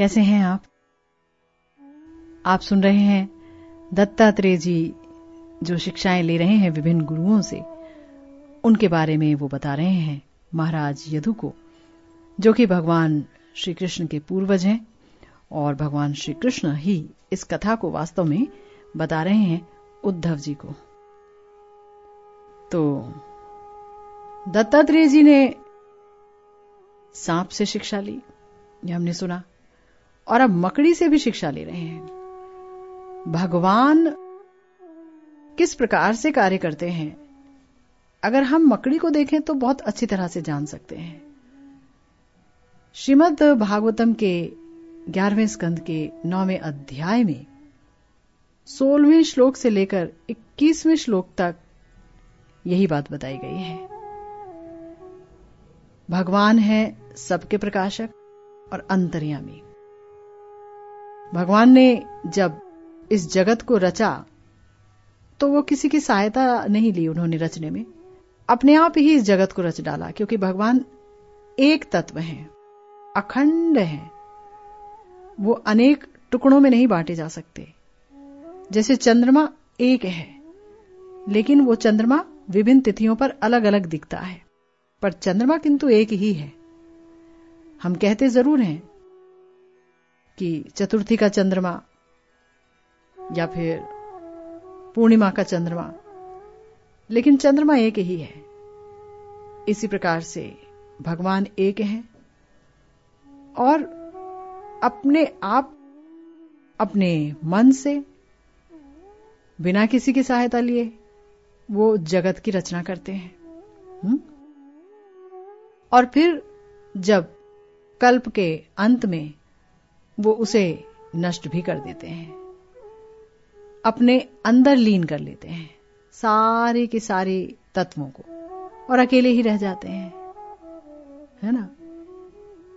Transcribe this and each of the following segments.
कैसे हैं आप? आप सुन रहे हैं दत्तात्रेय जी जो शिक्षाएँ ले रहे हैं विभिन्न गुरुओं से। उनके बारे में वो बता रहे हैं महाराज यदु को, जो कि भगवान श्री कृष्ण के पूर्वज हैं और भगवान श्री कृष्ण ही इस कथा को वास्तव में बता रहे हैं उद्धव जी को। तो दत्तात्रेय जी ने सांप से शिक्षा ली, ये हमने सुना। और अब मकड़ी से भी शिक्षा ले रहे हैं। भगवान किस प्रकार से कार्य करते हैं? अगर हम मकड़ी को देखें तो बहुत अच्छी तरह से जान सकते हैं। श्रीमद भागवतम के ग्यारहवें स्कंद के नौवें अध्याय में सोलहवें श्लोक से लेकर इक्कीसवें श्लोक तक यही बात बताई गई है। भगवान है सबके प्रकाशक और अंतर्यामी। भगवान ने जब इस जगत को रचा तो वो किसी की सहायता नहीं ली उन्होंने रचने में। अपने आप ही इस जगत को रच डाला, क्योंकि भगवान एक तत्व है, अखंड है। वो अनेक टुकड़ों में नहीं बांटे जा सकते। जैसे चंद्रमा एक है, लेकिन वो चंद्रमा विभिन्न तिथियों पर अलग अलग दिखता है। पर चंद्रमा किंतु एक ही है। हम कहते ज़रूर हैं कि चतुर्थी का चंद्रमा, या फिर पूर्णिमा का चंद्रमा। लेकिन चंद्रमा एक ही है। इसी प्रकार से भगवान एक हैं और अपने आप, अपने मन से बिना किसी की सहायता लिए वो जगत की रचना करते हैं। हुँ? और फिर जब कल्प के अंत में वो उसे नष्ट भी कर देते हैं। अपने अंदर लीन कर लेते हैं सारे के सारे तत्वों को और अकेले ही रह जाते हैं। है ना?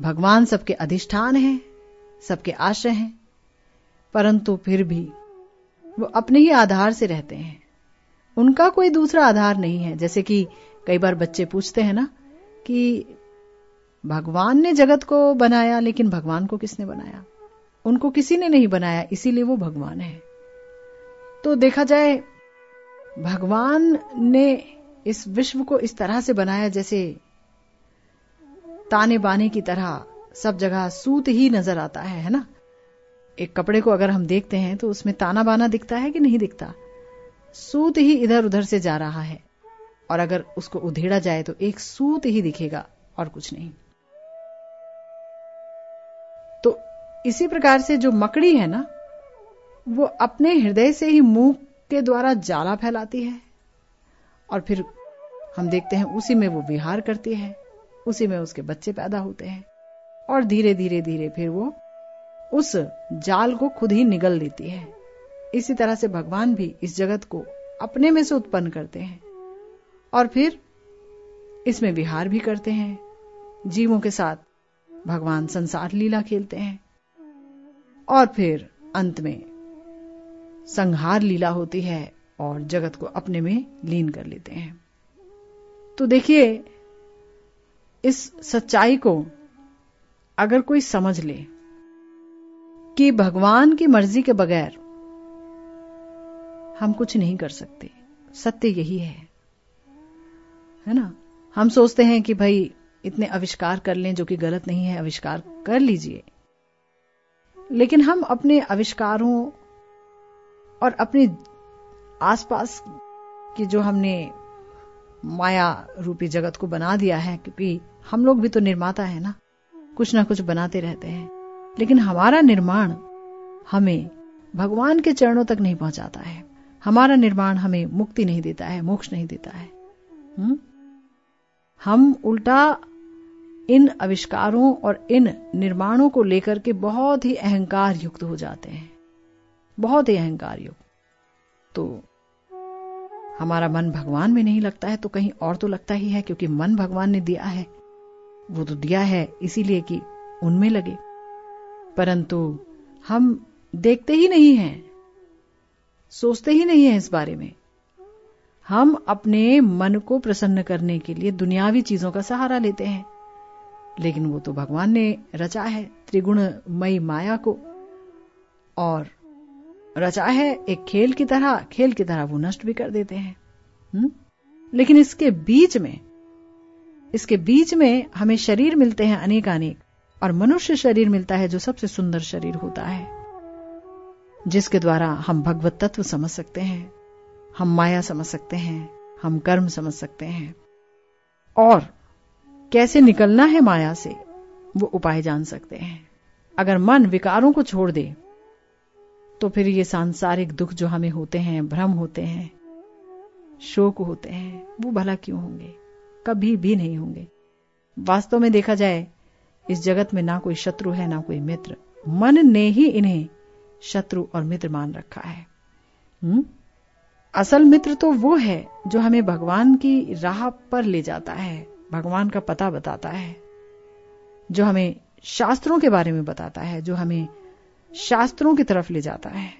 भगवान सबके अधिष्ठान हैं, सबके आश्रय हैं, परंतु फिर भी वो अपने ही आधार से रहते हैं। उनका कोई दूसरा आधार नहीं है। जैसे कि कई बार बच्चे पूछते हैं ना कि भगवान ने जगत को बनाया, लेकिन भगवान को किसने बनाया? उनको किसी ने नहीं बनाया, इसीलिए वो भगवान है। तो देखा जाए, भगवान ने इस विश्व को इस तरह से बनाया जैसे ताने बाने की तरह सब जगह सूत ही नज़र आता है है ना? एक कपड़े को अगर हम देखते हैं तो उसमें ताना बाना दिखता है कि नहीं दिखता? सूत ही इधर उधर से जा रहा है। और अगर उसको उधेड़ा जाए तो एक सूत ही दिखेगा, और कुछ नहीं। इसी प्रकार से जो मकड़ी है ना, वो अपने हृदय से ही मुँह के द्वारा जाला फैलाती है। और फिर हम देखते हैं उसी में वो विहार करती है, उसी में उसके बच्चे पैदा होते हैं। और धीरे धीरे धीरे फिर वो उस जाल को खुद ही निगल लेती है। इसी तरह से भगवान भी इस जगत को अपने में से उत्पन्न करते हैं। और फिर इसमें विहार भी करते हैं। जीवों के साथ भगवान संसार लीला खेलते हैं। और फिर अंत में संहार लीला होती है और जगत को अपने में लीन कर लेते हैं। तो देखिए, इस सच्चाई को अगर कोई समझ ले कि भगवान की मर्ज़ी के बगैर हम कुछ नहीं कर सकते, सत्य यही है। है ना? हम सोचते हैं कि भाई, इतने आविष्कार कर लें जो कि गलत नहीं है, आविष्कार कर लीजिए। लेकिन हम अपने आविष्कारों और अपने आसपास की जो हमने माया रूपी जगत को बना दिया है, क्योंकि हम लोग भी तो निर्माता है ना कुछ ना कुछ बनाते रहते हैं लेकिन हमारा निर्माण हमें भगवान के चरणों तक नहीं पहुंचाता है हमारा निर्माण हमें मुक्ति नहीं देता है, मोक्ष नहीं देता है हुँ? हम्म? हम उल्टा इन आविष्कारों और इन निर्माणों को लेकर के बहुत ही अहंकार युक्त हो जाते हैं। बहुत ही अहंकार युक्त। तो हमारा मन भगवान में नहीं लगता है तो कहीं और तो लगता ही है, क्योंकि मन भगवान ने दिया है। वो तो दिया है, इसीलिए कि उनमें लगे। परंतु हम देखते ही नहीं हैं, सोचते ही नहीं है इस बारे में। हम अपने मन को प्रसन्न करने के लिए दुनियावी चीज़ों का सहारा लेते हैं। लेकिन वो तो भगवान ने रचा है त्रिगुणमयी माया को। और रचा है एक खेल की तरह, खेल की तरह वो नष्ट भी कर देते हैं। हुँ? लेकिन इसके बीच में, इसके बीच में हमें शरीर मिलते हैं अनेक अनेक और मनुष्य शरीर मिलता है जो सबसे सुंदर शरीर होता है, जिसके द्वारा हम भगवत तत्व समझ सकते हैं, हम माया समझ सकते हैं, हम कर्म समझ सकते हैं। और कैसे निकलना है माया से, वो उपाय जान सकते हैं। अगर मन विकारों को छोड़ दे तो फिर ये सांसारिक दुख जो हमें होते हैं, भ्रम होते हैं, शोक होते हैं, वो भला क्यों होंगे? कभी भी नहीं होंगे। वास्तव में देखा जाए, इस जगत में ना कोई शत्रु है, ना कोई मित्र। मन ने ही इन्हें शत्रु और मित्र मान रखा है। हुँ? असल मित्र तो वो है जो हमें भगवान की राह पर ले जाता है। भगवान का पता बताता है, जो हमें शास्त्रों के बारे में बताता है, जो हमें शास्त्रों की तरफ़ ले जाता है।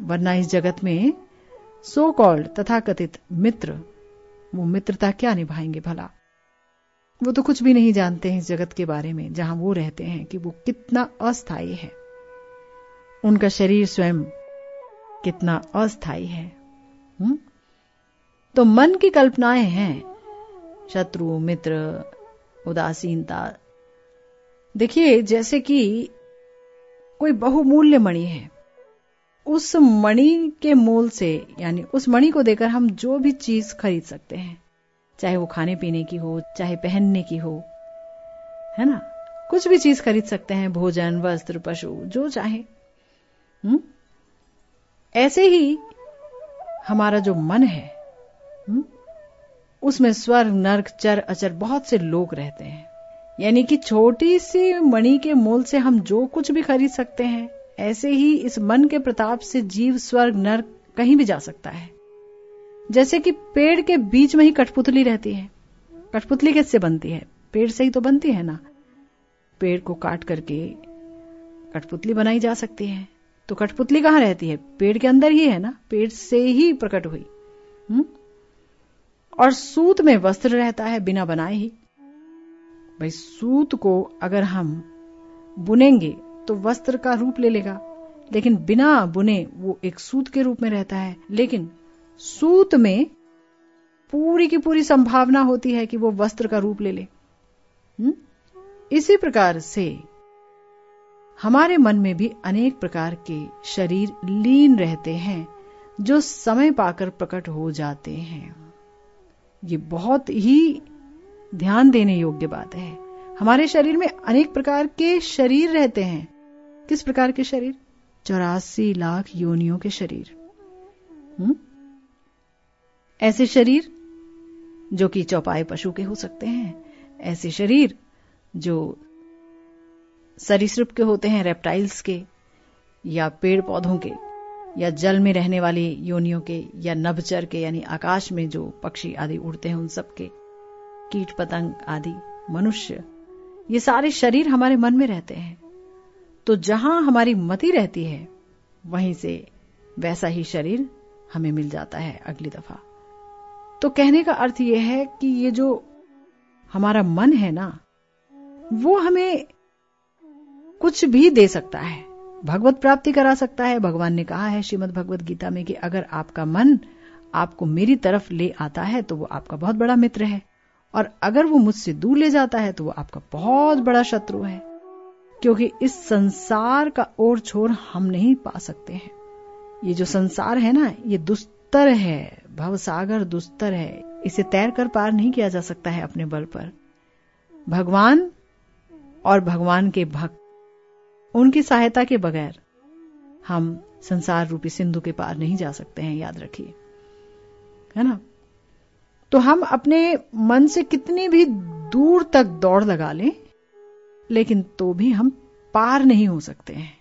वरना इस जगत में सो कॉल्ड तथा कथित मित्र, वो मित्रता क्या निभाएँगे भला? वो तो कुछ भी नहीं जानते हैं इस जगत के बारे में, जहाँ वो रहते हैं, कि वो कितना अस्थायी है। उनका शरीर स्वयं कितना अस्थायी है हुँ? तो मन की कल्पनाएँ हैं शत्रु, मित्र, उदासीनता देखिए, जैसे कि कोई बहुमूल्य मणि है, उस मणि के मूल से, यानी उस मणि को देकर हम जो भी चीज़ खरीद सकते हैं, चाहे वो खाने पीने की हो, चाहे पहनने की हो, है ना कुछ भी चीज़ खरीद सकते हैं, भोजन, वस्त्र, पशु, जो चाहे हुँ? ऐसे ही हमारा जो मन है हुँ? उसमें स्वर्ग, नर्क, चर, अचर बहुत से लोग रहते हैं। यानी कि छोटी सी मणि के मोल से हम जो कुछ भी खरीद सकते हैं, ऐसे ही इस मन के प्रताप से जीव, स्वर्ग, नर्क कहीं भी जा सकता है। जैसे कि पेड़ के बीच में ही कठपुतली रहती है। कठपुतली कैसे बनती है? पेड़ से ही तो बनती है ना। पेड़ को काट करके कठपुतली बनाई जा सकती है। तो कठपुतली कहाँ रहती है? पेड़ के अंदर ही है ना? पेड़ से ही प्रकट हुई। हुँ? और सूत में वस्त्र रहता है बिना बनाए ही। भाई, सूत को अगर हम बुनेंगे तो वस्त्र का रूप ले लेगा, लेकिन बिना बुने वो एक सूत के रूप में रहता है। लेकिन सूत में पूरी की पूरी संभावना होती है कि वो वस्त्र का रूप ले ले। हुँ? इसी प्रकार से हमारे मन में भी अनेक प्रकार के शरीर लीन रहते हैं, जो समय पाकर प्रकट हो जाते हैं। ये बहुत ही ध्यान देने योग्य बात है। हमारे शरीर में अनेक प्रकार के शरीर रहते हैं। किस प्रकार के शरीर? चौरासी लाख योनियों के शरीर। हुँ? ऐसे शरीर जो कि चौपाए पशु के हो सकते हैं। ऐसे शरीर जो सरीसृप के होते हैं रेप्टाइल्स के या पेड़ पौधों के। या जल में रहने वाली योनियों के या नभचर के, यानी आकाश में जो पक्षी आदि उड़ते हैं, उन सब के कीट पतंग आदि, मनुष्य, ये सारे शरीर हमारे मन में रहते हैं। तो जहाँ हमारी मति रहती है, वहीं से वैसा ही शरीर हमें मिल जाता है अगली दफ़ा। तो कहने का अर्थ यह है कि ये जो हमारा मन है ना, वो हमें कुछ भी दे सकता है। भगवत प्राप्ति करा सकता है। भगवान ने कहा है श्रीमद भगवत गीता में कि अगर आपका मन आपको मेरी तरफ़ ले आता है तो वो आपका बहुत बड़ा मित्र है। और अगर वो मुझसे दूर ले जाता है तो वो आपका बहुत बड़ा शत्रु है। क्योंकि इस संसार का ओर छोर हम नहीं पा सकते हैं। ये जो संसार है ना, ये दुस्तर है। भवसागर दुस्तर है। इसे तैर कर पार नहीं किया जा सकता है अपने बल पर। भगवान और भगवान के भक्त उनकी सहायता के बगैर हम संसार रूपी सिंधु के पार नहीं जा सकते हैं, याद रखिए। है ना? तो हम अपने मन से कितनी भी दूर तक दौड़ लगा लें, लेकिन तो भी हम पार नहीं हो सकते हैं।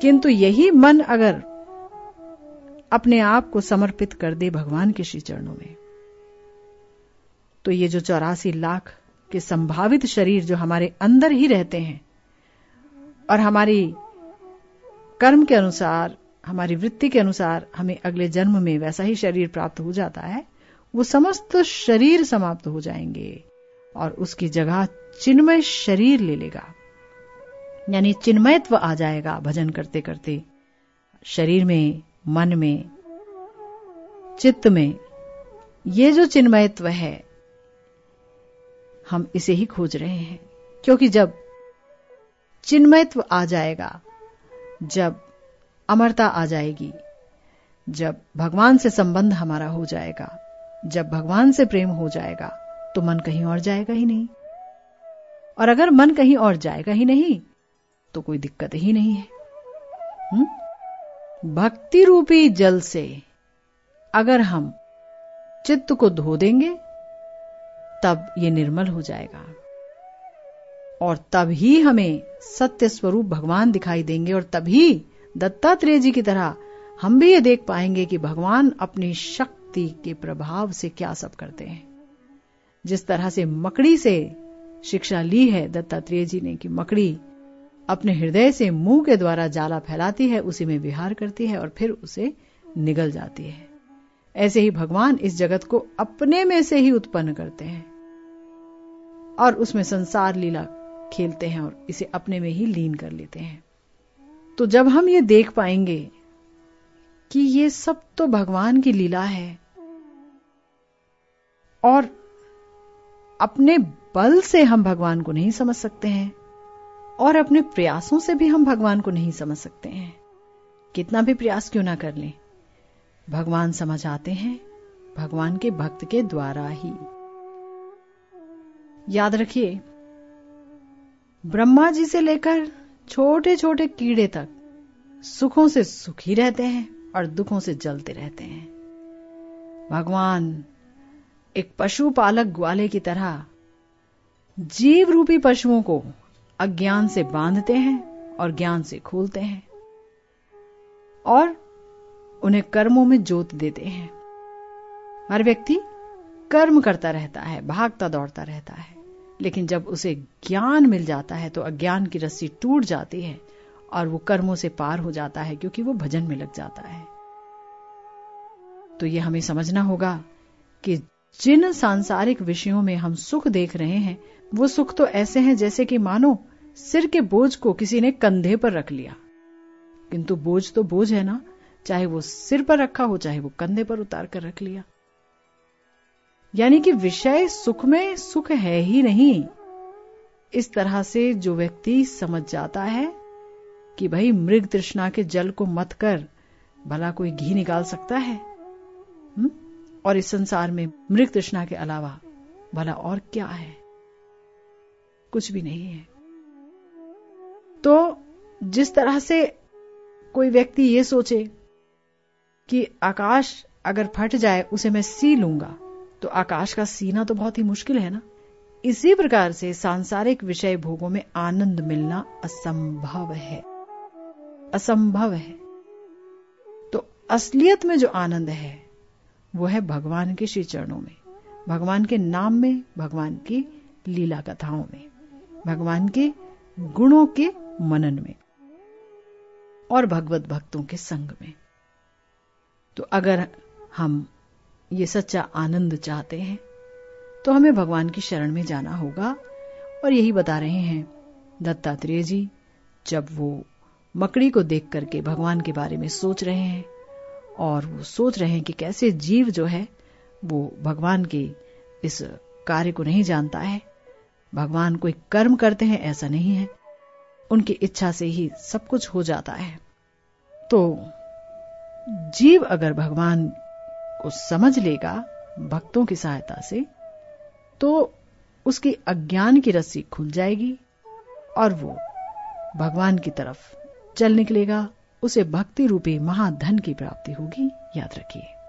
किंतु यही मन अगर अपने आप को समर्पित कर दे भगवान के श्री चरणों में तो ये जो चौरासी लाख के संभावित शरीर जो हमारे अंदर ही रहते हैं और हमारी कर्म के अनुसार, हमारी वृत्ति के अनुसार हमें अगले जन्म में वैसा ही शरीर प्राप्त हो जाता है। वो समस्त शरीर समाप्त हो जाएँगे और उसकी जगह चिन्मय शरीर ले लेगा। यानी चिन्मयत्व आ जाएगा भजन करते करते। शरीर में, मन में, चित्त में ये जो चिन्मयत्व है, हम इसे ही खोज रहे हैं। क्योंकि जब चिन्मयत्व आ जाएगा, जब अमरता आ जाएगी, जब भगवान से संबंध हमारा हो जाएगा, जब भगवान से प्रेम हो जाएगा तो मन कहीं और जाएगा ही नहीं। और अगर मन कहीं और जाएगा ही नहीं तो कोई दिक्कत ही नहीं है। हुँ? भक्ति रूपी जल से अगर हम चित्त को धो देंगे, तब ये निर्मल हो जाएगा। और ही हमें सत्य स्वरूप भगवान दिखाई देंगे और तभी दत्तात्रेय जी की तरह हम भी ये देख पाएँगे कि भगवान अपनी शक्ति के प्रभाव से क्या सब करते हैं। जिस तरह से मकड़ी से शिक्षा ली है दत्तात्रेय जी ने कि मकड़ी अपने हृदय से मुँह के द्वारा जाला फैलाती है, उसी में विहार करती है और फिर उसे निगल जाती है। ऐसे ही भगवान इस जगत को अपने में से ही उत्पन्न करते हैं और उसमें संसार लीला खेलते हैं और इसे अपने में ही लीन कर लेते हैं। तो जब हम ये देख पाएँगे कि ये सब तो भगवान की लीला है और अपने बल से हम भगवान को नहीं समझ सकते हैं और अपने प्रयासों से भी हम भगवान को नहीं समझ सकते हैं। कितना भी प्रयास क्यों ना कर लें? भगवान समझ आते हैं, भगवान के भक्त के द्वारा ही। याद रखिए ब्रह्मा जी से लेकर छोटे छोटे कीड़े तक सुखों से सुखी रहते हैं और दुखों से जलते रहते हैं। भगवान एक पशुपालक ग्वाले की तरह जीव रूपी पशुओं को अज्ञान से बांधते हैं और ज्ञान से खोलते हैं और उन्हें कर्मों में जोत देते हैं। हर व्यक्ति कर्म करता रहता है, भागता दौड़ता रहता है। लेकिन जब उसे ज्ञान मिल जाता है तो अज्ञान की रस्सी टूट जाती है और वो कर्मों से पार हो जाता है, क्योंकि वो भजन में लग जाता है। तो ये हमें समझना होगा कि जिन सांसारिक विषयों में हम सुख देख रहे हैं, वो सुख तो ऐसे हैं जैसे कि मानो सिर के बोझ को किसी ने कंधे पर रख लिया। किंतु बोझ तो बोझ है ना, चाहे वो सिर पर रखा हो, चाहे वो कंधे पर उतार कर रख लिया। यानी कि विषय सुख में सुख है ही नहीं। इस तरह से जो व्यक्ति समझ जाता है कि भाई मृग तृष्णा के जल को मत कर, भला कोई घी निकाल सकता है? हुँ? और इस संसार में मृग तृष्णा के अलावा भला और क्या है? कुछ भी नहीं है। तो जिस तरह से कोई व्यक्ति ये सोचे कि आकाश अगर फट जाए, उसे मैं सी लूँगा। तो आकाश का सीना तो बहुत ही मुश्किल है ना? इसी प्रकार से सांसारिक विषय भोगों में आनंद मिलना असंभव है। असंभव है। तो असलियत में जो आनंद है, वो है भगवान के श्री चरणों में, भगवान के नाम में, भगवान की लीला कथाओं में, भगवान के गुणों के मनन में और भगवत भक्तों के संग में। तो अगर हम ये सच्चा आनंद चाहते हैं। तो हमें भगवान की शरण में जाना होगा और यही बता रहे हैं, दत्तात्रेय जी, जब वो मकड़ी को देख करके भगवान के बारे में सोच रहे हैं और वो सोच रहे हैं कि कैसे जीव जो है, वो भगवान के इस कार्य को नहीं जानता है। भगवान कोई कर्म करते हैं, ऐसा नहीं है। उनकी इच्छा से ही सब कुछ हो जाता है। तो जीव अगर भगवान को समझ लेगा भक्तों की सहायता से तो उसकी अज्ञान की रस्सी खुल जाएगी और वो भगवान की तरफ़ चल निकलेगा। उसे भक्ति रूपी महाधन की प्राप्ति होगी। याद रखिए।